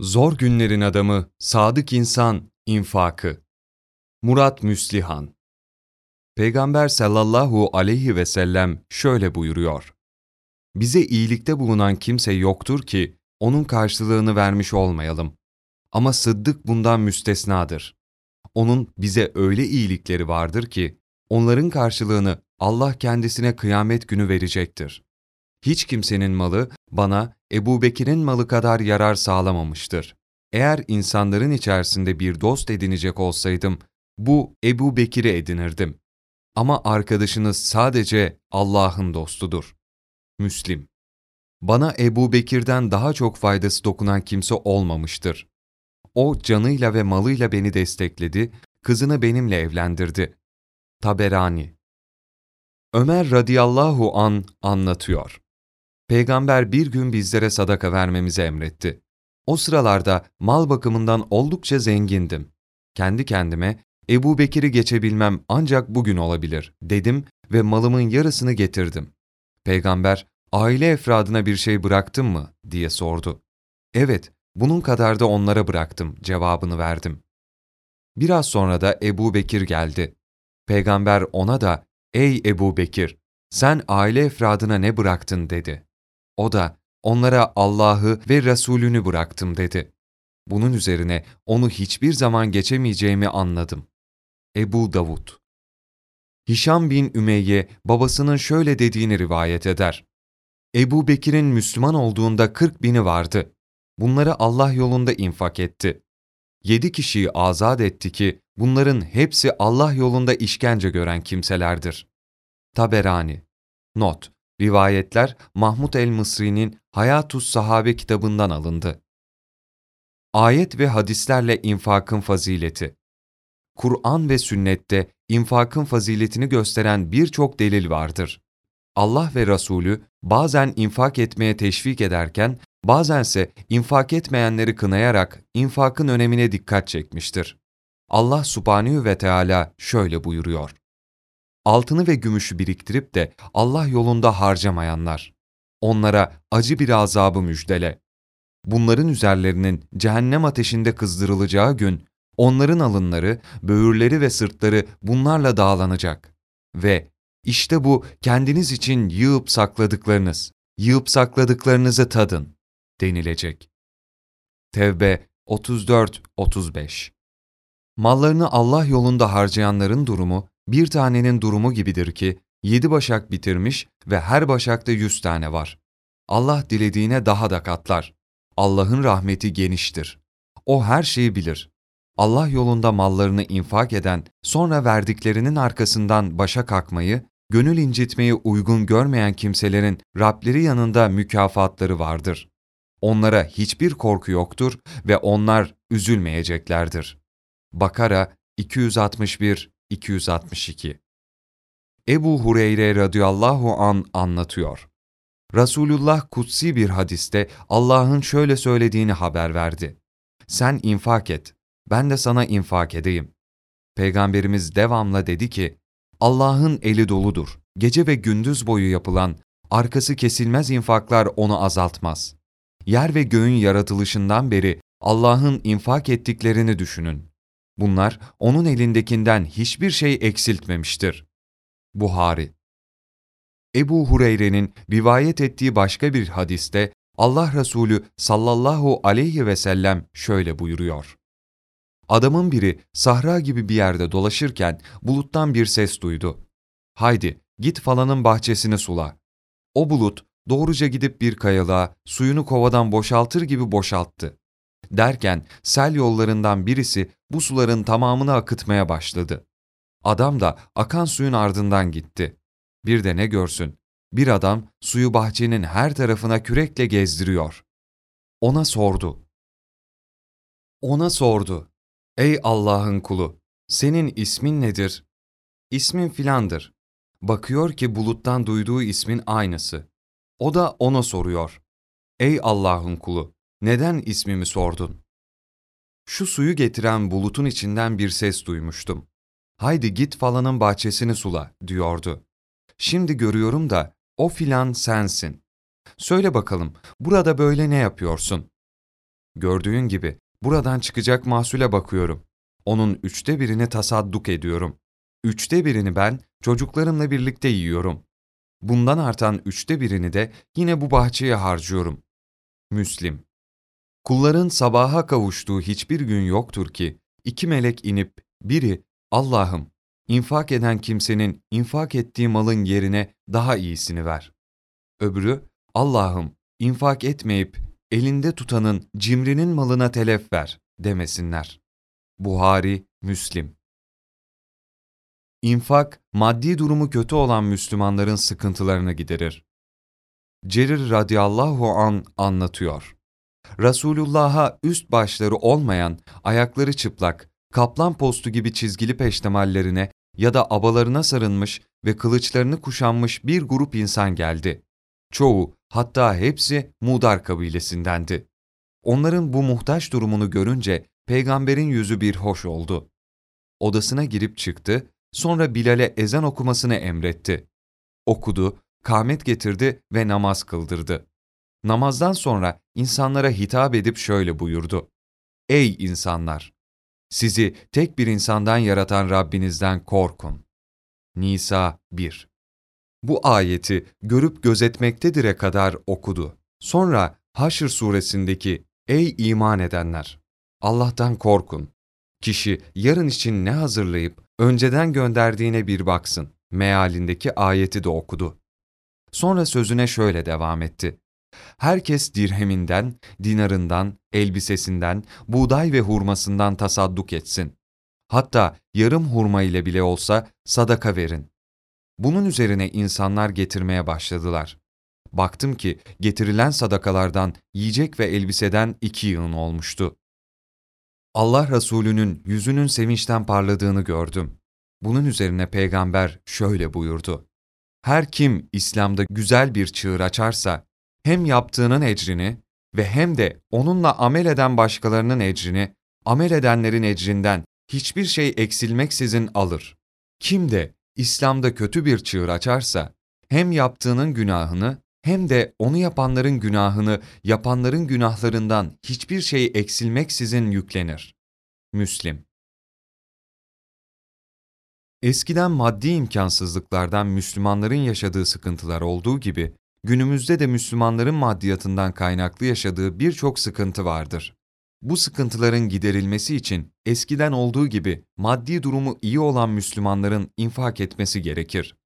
Zor günlerin adamı, sadık insan, infakı. Murat Müslihan Peygamber sallallahu aleyhi ve sellem şöyle buyuruyor. Bize iyilikte bulunan kimse yoktur ki onun karşılığını vermiş olmayalım. Ama Sıddık bundan müstesnadır. Onun bize öyle iyilikleri vardır ki onların karşılığını Allah kendisine kıyamet günü verecektir. Hiç kimsenin malı bana Ebu Bekir'in malı kadar yarar sağlamamıştır. Eğer insanların içerisinde bir dost edinecek olsaydım, bu Ebu Bekir'i edinirdim. Ama arkadaşınız sadece Allah'ın dostudur. Müslim Bana Ebu Bekir'den daha çok faydası dokunan kimse olmamıştır. O canıyla ve malıyla beni destekledi, kızını benimle evlendirdi. Taberani Ömer radıyallahu an anlatıyor. Peygamber bir gün bizlere sadaka vermemizi emretti. O sıralarda mal bakımından oldukça zengindim. Kendi kendime Ebu Bekir'i geçebilmem ancak bugün olabilir dedim ve malımın yarısını getirdim. Peygamber, aile efradına bir şey bıraktın mı diye sordu. Evet, bunun kadar da onlara bıraktım cevabını verdim. Biraz sonra da Ebu Bekir geldi. Peygamber ona da, ey Ebu Bekir, sen aile efradına ne bıraktın dedi. O da, onlara Allah'ı ve Resulünü bıraktım dedi. Bunun üzerine onu hiçbir zaman geçemeyeceğimi anladım. Ebu Davud Hişam bin Ümeyye babasının şöyle dediğini rivayet eder. Ebu Bekir'in Müslüman olduğunda kırk bini vardı. Bunları Allah yolunda infak etti. Yedi kişiyi azat etti ki bunların hepsi Allah yolunda işkence gören kimselerdir. Taberani Not Rivayetler Mahmud el-Mısri'nin Hayatus Sahabe kitabından alındı. Ayet ve hadislerle infakın fazileti Kur'an ve sünnette infakın faziletini gösteren birçok delil vardır. Allah ve Resulü bazen infak etmeye teşvik ederken, bazense infak etmeyenleri kınayarak infakın önemine dikkat çekmiştir. Allah subhanehu ve Teala şöyle buyuruyor altını ve gümüşü biriktirip de Allah yolunda harcamayanlar. Onlara acı bir azabı müjdele. Bunların üzerlerinin cehennem ateşinde kızdırılacağı gün, onların alınları, böğürleri ve sırtları bunlarla dağlanacak. Ve işte bu kendiniz için yığıp sakladıklarınız, yığıp sakladıklarınızı tadın denilecek. Tevbe 34-35 Mallarını Allah yolunda harcayanların durumu bir tanenin durumu gibidir ki, yedi başak bitirmiş ve her başakta yüz tane var. Allah dilediğine daha da katlar. Allah'ın rahmeti geniştir. O her şeyi bilir. Allah yolunda mallarını infak eden, sonra verdiklerinin arkasından başa kalkmayı, gönül incitmeyi uygun görmeyen kimselerin Rableri yanında mükafatları vardır. Onlara hiçbir korku yoktur ve onlar üzülmeyeceklerdir. Bakara 261 262 Ebu Hureyre radıyallahu an anlatıyor. Resulullah kutsi bir hadiste Allah'ın şöyle söylediğini haber verdi. Sen infak et, ben de sana infak edeyim. Peygamberimiz devamla dedi ki, Allah'ın eli doludur. Gece ve gündüz boyu yapılan, arkası kesilmez infaklar onu azaltmaz. Yer ve göğün yaratılışından beri Allah'ın infak ettiklerini düşünün. Bunlar onun elindekinden hiçbir şey eksiltmemiştir. Buhari Ebu Hureyre'nin rivayet ettiği başka bir hadiste Allah Resulü sallallahu aleyhi ve sellem şöyle buyuruyor. Adamın biri sahra gibi bir yerde dolaşırken buluttan bir ses duydu. Haydi git falanın bahçesini sula. O bulut doğruca gidip bir kayalığa suyunu kovadan boşaltır gibi boşalttı. Derken sel yollarından birisi bu suların tamamını akıtmaya başladı. Adam da akan suyun ardından gitti. Bir de ne görsün? Bir adam suyu bahçenin her tarafına kürekle gezdiriyor. Ona sordu. Ona sordu. Ey Allah'ın kulu, senin ismin nedir? İsmin filandır. Bakıyor ki buluttan duyduğu ismin aynısı. O da ona soruyor. Ey Allah'ın kulu, neden ismimi sordun? Şu suyu getiren bulutun içinden bir ses duymuştum. Haydi git falanın bahçesini sula, diyordu. Şimdi görüyorum da o filan sensin. Söyle bakalım, burada böyle ne yapıyorsun? Gördüğün gibi buradan çıkacak mahsule bakıyorum. Onun üçte birini tasadduk ediyorum. Üçte birini ben çocuklarımla birlikte yiyorum. Bundan artan üçte birini de yine bu bahçeye harcıyorum. Müslim Kulların sabaha kavuştuğu hiçbir gün yoktur ki, iki melek inip, biri, Allah'ım, infak eden kimsenin infak ettiği malın yerine daha iyisini ver. Öbürü, Allah'ım, infak etmeyip, elinde tutanın cimrinin malına telef ver, demesinler. Buhari, Müslim İnfak, maddi durumu kötü olan Müslümanların sıkıntılarını giderir. Cerir radıyallahu an anlatıyor. Resulullah'a üst başları olmayan, ayakları çıplak, kaplan postu gibi çizgili peştemallerine ya da abalarına sarılmış ve kılıçlarını kuşanmış bir grup insan geldi. Çoğu, hatta hepsi Mudar kabilesindendi. Onların bu muhtaç durumunu görünce peygamberin yüzü bir hoş oldu. Odasına girip çıktı, sonra Bilal'e ezan okumasını emretti. Okudu, kâmet getirdi ve namaz kıldırdı. Namazdan sonra insanlara hitap edip şöyle buyurdu. Ey insanlar! Sizi tek bir insandan yaratan Rabbinizden korkun. Nisa 1 Bu ayeti görüp gözetmektedir'e kadar okudu. Sonra Haşr suresindeki Ey iman edenler! Allah'tan korkun. Kişi yarın için ne hazırlayıp önceden gönderdiğine bir baksın. Mealindeki ayeti de okudu. Sonra sözüne şöyle devam etti. Herkes dirheminden, dinarından, elbisesinden, buğday ve hurmasından tasadduk etsin. Hatta yarım hurma ile bile olsa sadaka verin. Bunun üzerine insanlar getirmeye başladılar. Baktım ki getirilen sadakalardan yiyecek ve elbiseden iki yığın olmuştu. Allah Resulü'nün yüzünün sevinçten parladığını gördüm. Bunun üzerine peygamber şöyle buyurdu. Her kim İslam'da güzel bir çığır açarsa, hem yaptığının ecrini ve hem de onunla amel eden başkalarının ecrini, amel edenlerin ecrinden hiçbir şey eksilmeksizin alır. Kim de İslam'da kötü bir çığır açarsa, hem yaptığının günahını hem de onu yapanların günahını yapanların günahlarından hiçbir şey eksilmeksizin yüklenir. Müslim Eskiden maddi imkansızlıklardan Müslümanların yaşadığı sıkıntılar olduğu gibi, günümüzde de Müslümanların maddiyatından kaynaklı yaşadığı birçok sıkıntı vardır. Bu sıkıntıların giderilmesi için eskiden olduğu gibi maddi durumu iyi olan Müslümanların infak etmesi gerekir.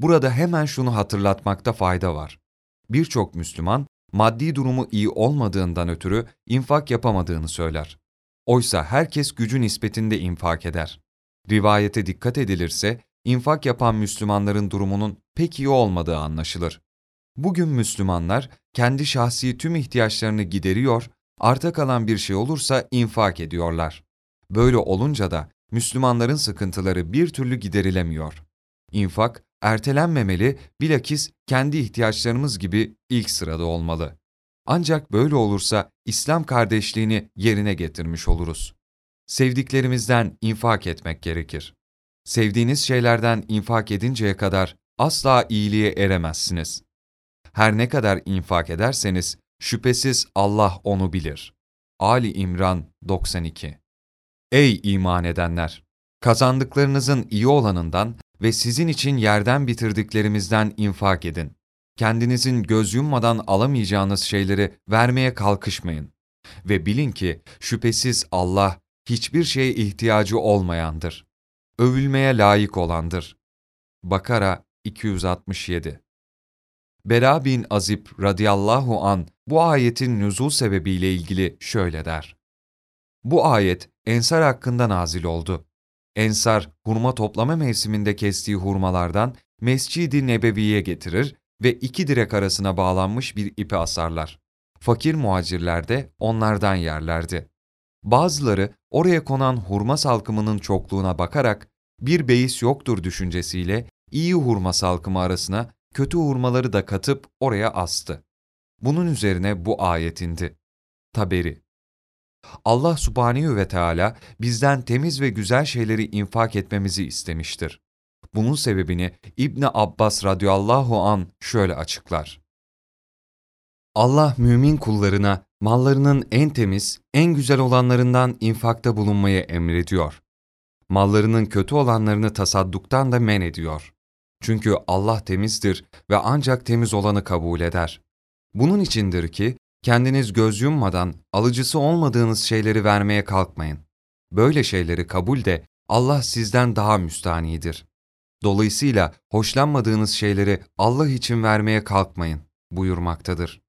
Burada hemen şunu hatırlatmakta fayda var. Birçok Müslüman maddi durumu iyi olmadığından ötürü infak yapamadığını söyler. Oysa herkes gücü nispetinde infak eder. Rivayete dikkat edilirse infak yapan Müslümanların durumunun pek iyi olmadığı anlaşılır. Bugün Müslümanlar kendi şahsi tüm ihtiyaçlarını gideriyor, arta kalan bir şey olursa infak ediyorlar. Böyle olunca da Müslümanların sıkıntıları bir türlü giderilemiyor. İnfak ertelenmemeli, bilakis kendi ihtiyaçlarımız gibi ilk sırada olmalı. Ancak böyle olursa İslam kardeşliğini yerine getirmiş oluruz. Sevdiklerimizden infak etmek gerekir. Sevdiğiniz şeylerden infak edinceye kadar asla iyiliğe eremezsiniz. Her ne kadar infak ederseniz şüphesiz Allah onu bilir. Ali İmran 92 Ey iman edenler! Kazandıklarınızın iyi olanından ve sizin için yerden bitirdiklerimizden infak edin. Kendinizin göz yummadan alamayacağınız şeyleri vermeye kalkışmayın. Ve bilin ki şüphesiz Allah hiçbir şeye ihtiyacı olmayandır. Övülmeye layık olandır. Bakara 267 Bera bin Azib radıyallahu an bu ayetin nüzul sebebiyle ilgili şöyle der. Bu ayet Ensar hakkında nazil oldu. Ensar, hurma toplama mevsiminde kestiği hurmalardan Mescid-i Nebevi'ye getirir ve iki direk arasına bağlanmış bir ipi asarlar. Fakir muhacirler de onlardan yerlerdi. Bazıları oraya konan hurma salkımının çokluğuna bakarak bir beis yoktur düşüncesiyle iyi hurma salkımı arasına kötü hurmaları da katıp oraya astı. Bunun üzerine bu ayet indi. Taberi Allah subhanehu ve Teala bizden temiz ve güzel şeyleri infak etmemizi istemiştir. Bunun sebebini İbni Abbas radıyallahu an şöyle açıklar. Allah mümin kullarına mallarının en temiz, en güzel olanlarından infakta bulunmayı emrediyor. Mallarının kötü olanlarını tasadduktan da men ediyor. Çünkü Allah temizdir ve ancak temiz olanı kabul eder. Bunun içindir ki kendiniz göz yummadan alıcısı olmadığınız şeyleri vermeye kalkmayın. Böyle şeyleri kabul de Allah sizden daha müstanidir. Dolayısıyla hoşlanmadığınız şeyleri Allah için vermeye kalkmayın buyurmaktadır.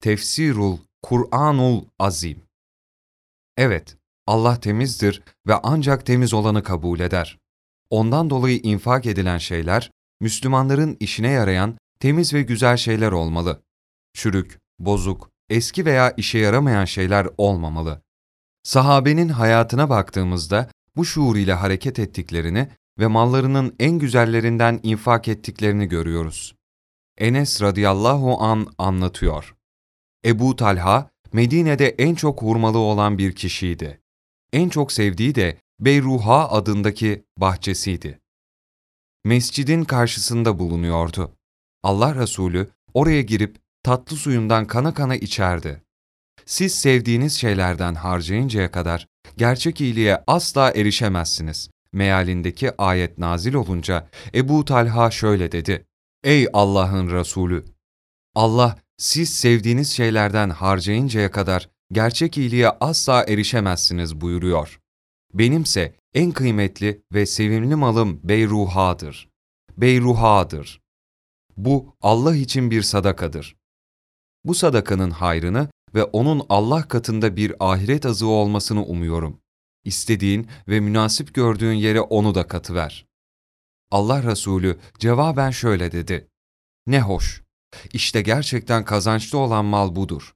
Tefsirul Kur'anul Azim Evet, Allah temizdir ve ancak temiz olanı kabul eder. Ondan dolayı infak edilen şeyler, Müslümanların işine yarayan temiz ve güzel şeyler olmalı. Çürük, bozuk, eski veya işe yaramayan şeyler olmamalı. Sahabenin hayatına baktığımızda bu şuur ile hareket ettiklerini ve mallarının en güzellerinden infak ettiklerini görüyoruz. Enes radıyallahu an anlatıyor. Ebu Talha, Medine'de en çok hurmalı olan bir kişiydi. En çok sevdiği de Beyruha adındaki bahçesiydi. Mescidin karşısında bulunuyordu. Allah Resulü oraya girip tatlı suyundan kana kana içerdi. Siz sevdiğiniz şeylerden harcayıncaya kadar gerçek iyiliğe asla erişemezsiniz. Mealindeki ayet nazil olunca Ebu Talha şöyle dedi. Ey Allah'ın Resulü! Allah siz sevdiğiniz şeylerden harcayıncaya kadar gerçek iyiliğe asla erişemezsiniz buyuruyor. Benimse en kıymetli ve sevimli malım Beyruha'dır. Beyruha'dır. Bu Allah için bir sadakadır. Bu sadakanın hayrını ve onun Allah katında bir ahiret azığı olmasını umuyorum. İstediğin ve münasip gördüğün yere onu da katıver. Allah Resulü cevaben şöyle dedi. Ne hoş! İşte gerçekten kazançlı olan mal budur.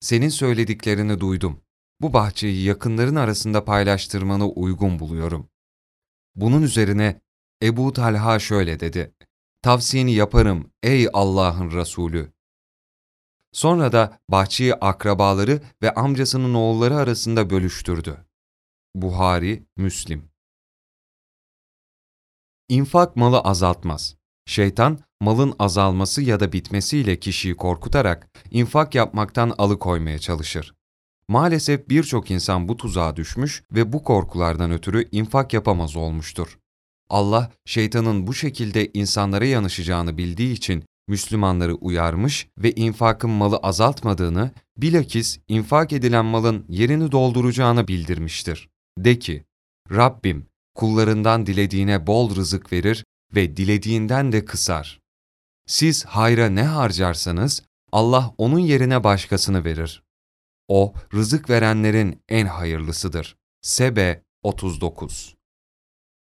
Senin söylediklerini duydum. Bu bahçeyi yakınların arasında paylaştırmanı uygun buluyorum. Bunun üzerine Ebu Talha şöyle dedi. Tavsiyeni yaparım ey Allah'ın Resulü. Sonra da bahçeyi akrabaları ve amcasının oğulları arasında bölüştürdü. Buhari, Müslim İnfak malı azaltmaz. Şeytan, malın azalması ya da bitmesiyle kişiyi korkutarak infak yapmaktan alıkoymaya çalışır. Maalesef birçok insan bu tuzağa düşmüş ve bu korkulardan ötürü infak yapamaz olmuştur. Allah, şeytanın bu şekilde insanlara yanışacağını bildiği için Müslümanları uyarmış ve infakın malı azaltmadığını, bilakis infak edilen malın yerini dolduracağını bildirmiştir. De ki, Rabbim kullarından dilediğine bol rızık verir ve dilediğinden de kısar. Siz hayra ne harcarsanız Allah onun yerine başkasını verir. O rızık verenlerin en hayırlısıdır. Sebe 39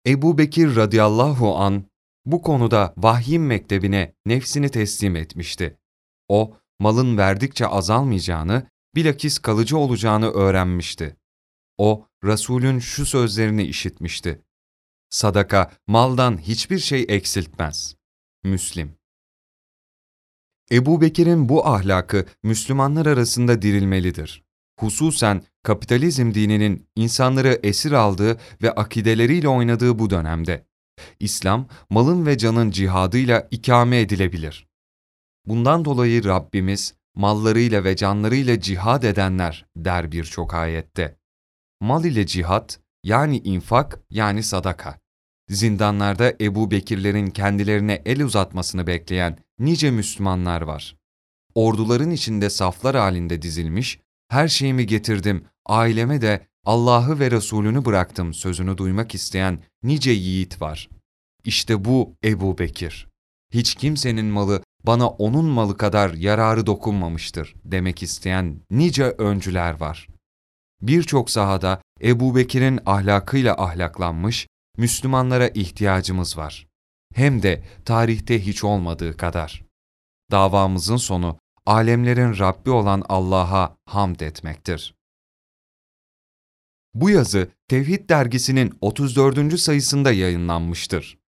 Ebu Bekir radıyallahu an bu konuda vahyin mektebine nefsini teslim etmişti. O, malın verdikçe azalmayacağını, bilakis kalıcı olacağını öğrenmişti. O, Resulün şu sözlerini işitmişti. Sadaka, maldan hiçbir şey eksiltmez. Müslim Ebu Bekir'in bu ahlakı Müslümanlar arasında dirilmelidir. Hususen kapitalizm dininin insanları esir aldığı ve akideleriyle oynadığı bu dönemde. İslam, malın ve canın cihadıyla ikame edilebilir. Bundan dolayı Rabbimiz, mallarıyla ve canlarıyla cihad edenler der birçok ayette. Mal ile cihat, yani infak, yani sadaka. Zindanlarda Ebu Bekirlerin kendilerine el uzatmasını bekleyen nice Müslümanlar var. Orduların içinde saflar halinde dizilmiş, her şeyimi getirdim, aileme de Allah'ı ve Resulünü bıraktım sözünü duymak isteyen nice yiğit var. İşte bu Ebu Bekir. Hiç kimsenin malı bana onun malı kadar yararı dokunmamıştır demek isteyen nice öncüler var. Birçok sahada Ebu Bekir'in ahlakıyla ahlaklanmış, Müslümanlara ihtiyacımız var. Hem de tarihte hiç olmadığı kadar. Davamızın sonu, alemlerin Rabbi olan Allah'a hamd etmektir. Bu yazı Tevhid dergisinin 34. sayısında yayınlanmıştır.